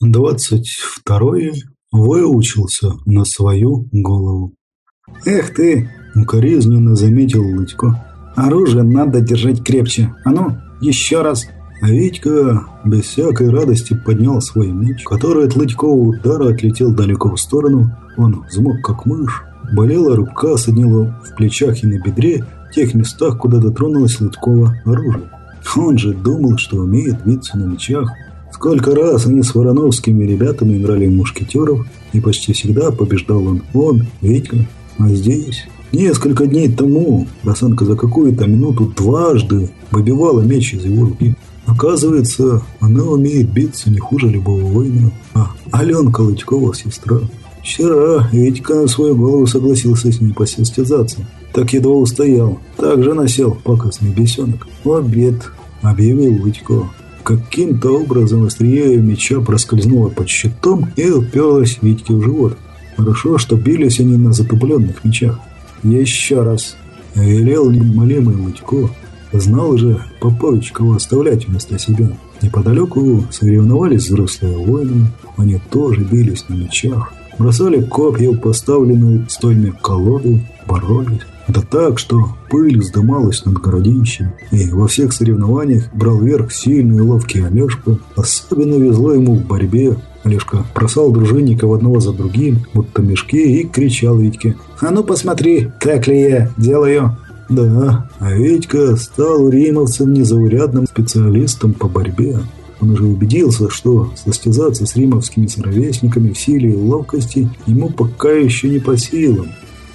Двадцать второй выучился на свою голову. «Эх ты!» – укоризненно заметил Лытько. «Оружие надо держать крепче. А ну, еще раз!» А Витька без всякой радости поднял свой меч, который от Лытькова удара отлетел далеко в сторону. Он взмок как мышь. Болела рука, соднила в плечах и на бедре, в тех местах, куда дотронулось Лытькова оружие. Он же думал, что умеет биться на мечах, Сколько раз они с Вороновскими ребятами играли в мушкетеров, и почти всегда побеждал он, он, Витька. А здесь... Несколько дней тому Росанка за какую-то минуту дважды выбивала меч из его руки. Оказывается, она умеет биться не хуже любого воина. А Аленка Лычкова сестра. Вчера Витька на свою голову согласился с ней посостязаться. Так едва устоял. Так же насел пакостный бесенок. В обед объявил Лычко. Каким-то образом острие меча проскользнуло под щитом и уперлось Витьке в живот. Хорошо, что бились они на затупленных мечах. «Еще раз!» Велел немолимый Лудько. Знал же Попович, кого оставлять вместо себя. Неподалеку соревновались взрослые воины. Они тоже бились на мечах. Бросали копья в поставленную стойми колоды, боролись. Да так, что пыль вздымалась над городищем, и во всех соревнованиях брал верх сильный и ловкий Олежка. Особенно везло ему в борьбе. Олежка бросал дружинников одного за другим, будто мешки, и кричал Витьке. «А ну посмотри, так ли я делаю!» Да, а Витька стал римовцем незаурядным специалистом по борьбе. Он уже убедился, что состязаться с римовскими соровесниками в силе и ловкости ему пока еще не по силам.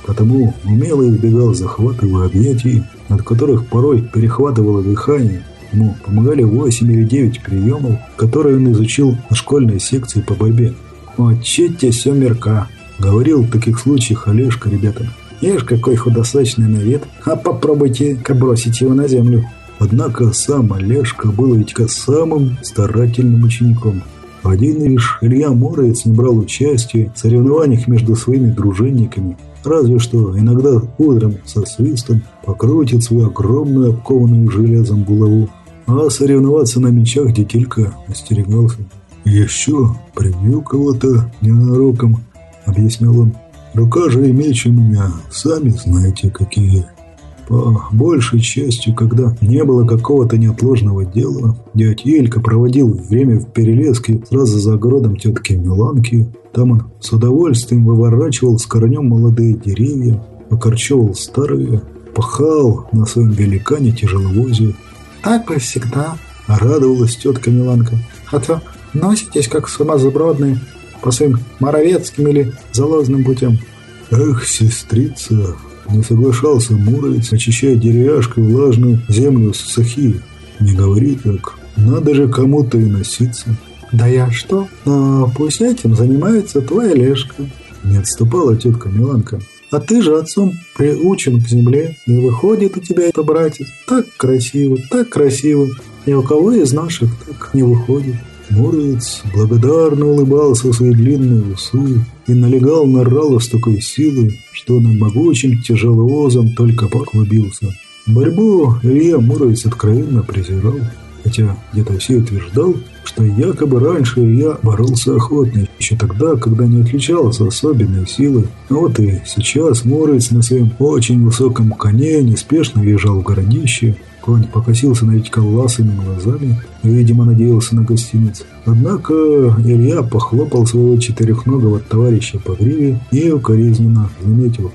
Потому умело избегал захватов и объятий, от которых порой перехватывало дыхание. Ему помогали 8 или 9 приемов, которые он изучил на школьной секции по борьбе. «Учите семерка», — говорил в таких случаях Олежка ребятам. «Ешь, какой худосочный на вид, а попробуйте-ка бросить его на землю». Однако сам Олежка был ведь самым старательным учеником. Один лишь Илья Муромец не брал участия в соревнованиях между своими дружинниками, разве что иногда утром со свистом покрутит свою огромную обкованную железом булаву, а соревноваться на мечах детелька остерегался. «Еще прибью кого-то ненароком», — объяснял он. «Рука же и меч у меня, сами знаете какие». По большей частью, когда не было какого-то неотложного дела, дядь Елька проводил время в Перелеске сразу за огородом тетки Миланки. Там он с удовольствием выворачивал с корнем молодые деревья, окорчевал старые, пахал на своем великане тяжеловозе. «Так бы всегда», — радовалась тетка Миланка. «А то носитесь, как сумасбродные, по своим моровецким или залозным путям». «Эх, сестрица!» Не соглашался Муромец, очищая деревяшкой влажную землю с сахи. Не говори так. Надо же кому-то и носиться. Да я что? Но пусть этим занимается твоя Лешка. Не отступала тетка Миланка. А ты же отцом приучен к земле, и выходит у тебя это, братец, так красиво, так красиво. Ни у кого из наших так не выходит. Муромец благодарно улыбался свои длинные усы и налегал на Ралла с такой силой, что над могучим тяжеловозом только поклубился. Борьбу Илья Муромец откровенно презирал, хотя где-то все утверждал, что якобы раньше я боролся охотно, еще тогда, когда не отличался особенной силой. Вот и сейчас Муромец на своем очень высоком коне неспешно въезжал в городище, Конь покосился на Витька ласыми глазами и, видимо, надеялся на гостиниц. Однако Илья похлопал своего четырехногого товарища по гриве и укоризненно заметил.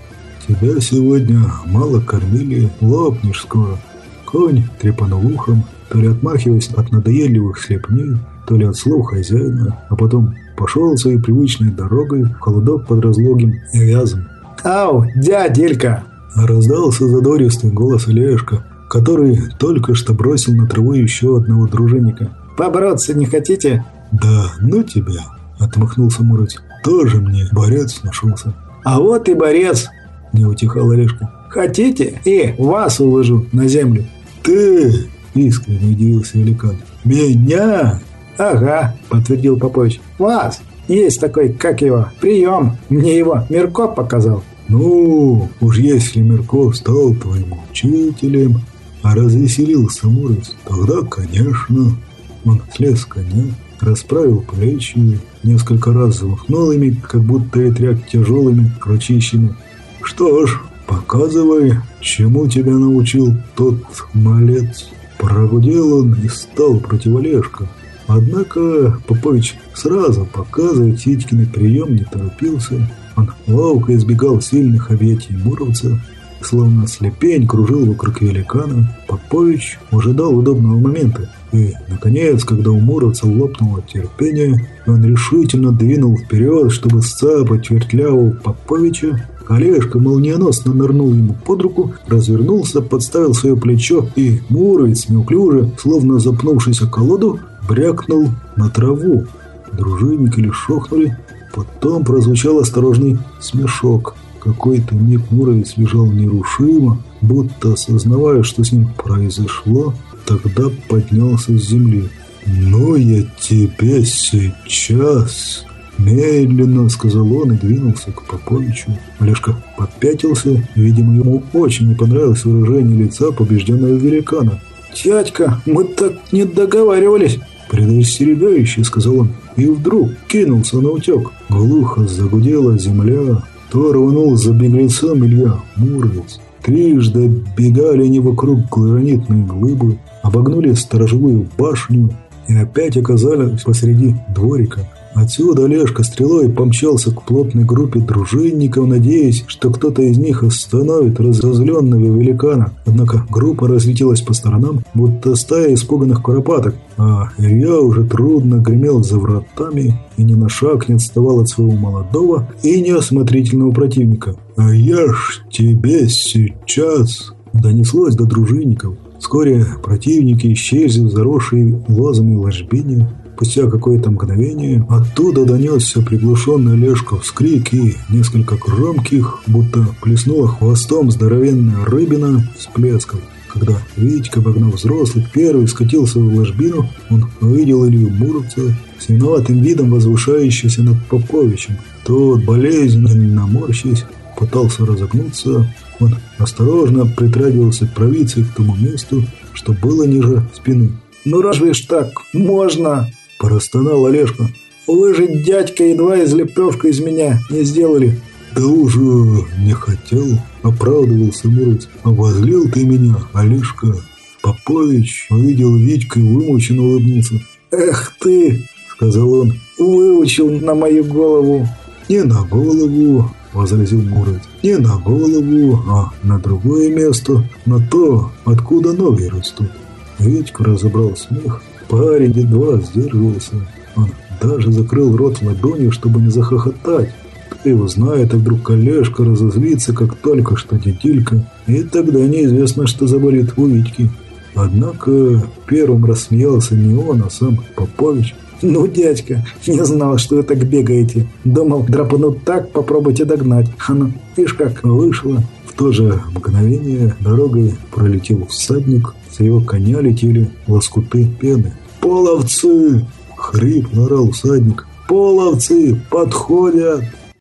«Тебя сегодня мало кормили, лопнешь скоро». Конь трепанул ухом, то ли отмахиваясь от надоедливых слепней, то ли от слов хозяина, а потом пошел своей привычной дорогой в холодок под разлогим и вязом. «Ау, дяделька!» Раздался задористый голос Олежка, который только что бросил на траву еще одного дружинника. «Побороться не хотите?» «Да, ну тебя!» – отмахнулся Мурать. «Тоже мне борец нашелся». «А вот и борец!» – не утихал Орешка. «Хотите? И вас уложу на землю». «Ты!» – искренне удивился великан. «Меня?» «Ага», – подтвердил Попович. «Вас! Есть такой, как его, прием. Мне его Мерко показал». «Ну, уж если Мерко стал твоим учителем, развеселился Муромец, тогда, конечно, он слез коня расправил плечи, несколько раз замахнул ими, как будто ветряк тяжелыми ручищами. «Что ж, показывай, чему тебя научил тот малец». Прогудел он и стал против Олежка. Однако Попович сразу показывать Ситькины прием не торопился. Он ловко избегал сильных объятий Муровца, словно слепень кружил вокруг великана. Попович ожидал удобного момента. И, наконец, когда у Муровца лопнуло терпение, он решительно двинул вперед, чтобы сцапать вертлявого Поповича. Олежка молниеносно нырнул ему под руку, развернулся, подставил свое плечо, и Муровец неуклюже, словно запнувшись о колоду, брякнул на траву. Дружинники шохнули, потом прозвучал осторожный смешок. Какой-то миг Муровец лежал нерушимо, будто осознавая, что с ним произошло, тогда поднялся с земли. «Ну, я тебе сейчас...» «Медленно», — сказал он и двинулся к Поповичу. Олежка попятился, видимо, ему очень не понравилось выражение лица побежденного великана. «Дядька, мы так не договаривались!» «Предостерегающе», — сказал он, и вдруг кинулся на утек. Глухо загудела земля, то рванул за беглецом Илья Муромец. Трижды бегали они вокруг гранитной глыбы, обогнули сторожевую башню и опять оказались посреди дворика. Отсюда Олежка стрелой помчался к плотной группе дружинников, надеясь, что кто-то из них остановит разозленного великана. Однако группа разлетелась по сторонам, будто стая испуганных куропаток, а Илья уже трудно гремел за вратами и ни на шаг не отставал от своего молодого и неосмотрительного противника. «А я ж тебе сейчас...» донеслось до дружинников. Вскоре противники исчезли в заросшей лозами ложбине, Спустя какое-то мгновение оттуда донесся приглушенный Лешков вскрик и несколько громких, будто плеснула хвостом здоровенная рыбина с плеском. Когда Витька, обогнав взрослых, первый скатился в ложбину, он увидел Илью Муровца с виноватым видом возвышающегося над Поповичем. Тот, болезненно морщись, пытался разогнуться. Он осторожно притрагивался правицей к тому месту, что было ниже спины. «Ну разве ж так? Можно!» Простонал Олежка. «Вы же, дядька, едва из лепешка из меня не сделали». «Да уже не хотел», — оправдывался Мороз. «Обозлил ты меня, Олежка». Попович увидел Витька и вымученно улыбнулся. «Эх ты!» — сказал он. «Выучил на мою голову». «Не на голову», — возразил Мурат. «Не на голову, а на другое место, на то, откуда ноги растут». Витька разобрал смех Парень едва сдерживался. Он даже закрыл рот ладонью, чтобы не захохотать. Кто его знает, а вдруг коллежка разозлится, как только что детилька, и тогда неизвестно, что заболит у Витьки. Однако первым рассмеялся не он, а сам Попович. «Ну, дядька, не знал, что вы так бегаете. Думал, драпануть так, попробуйте догнать. А ну, видишь как вышло». В то же мгновение дорогой пролетел всадник, с его коня летели лоскуты пены. «Половцы!» — хрип орал всадник. «Половцы! Подходят!»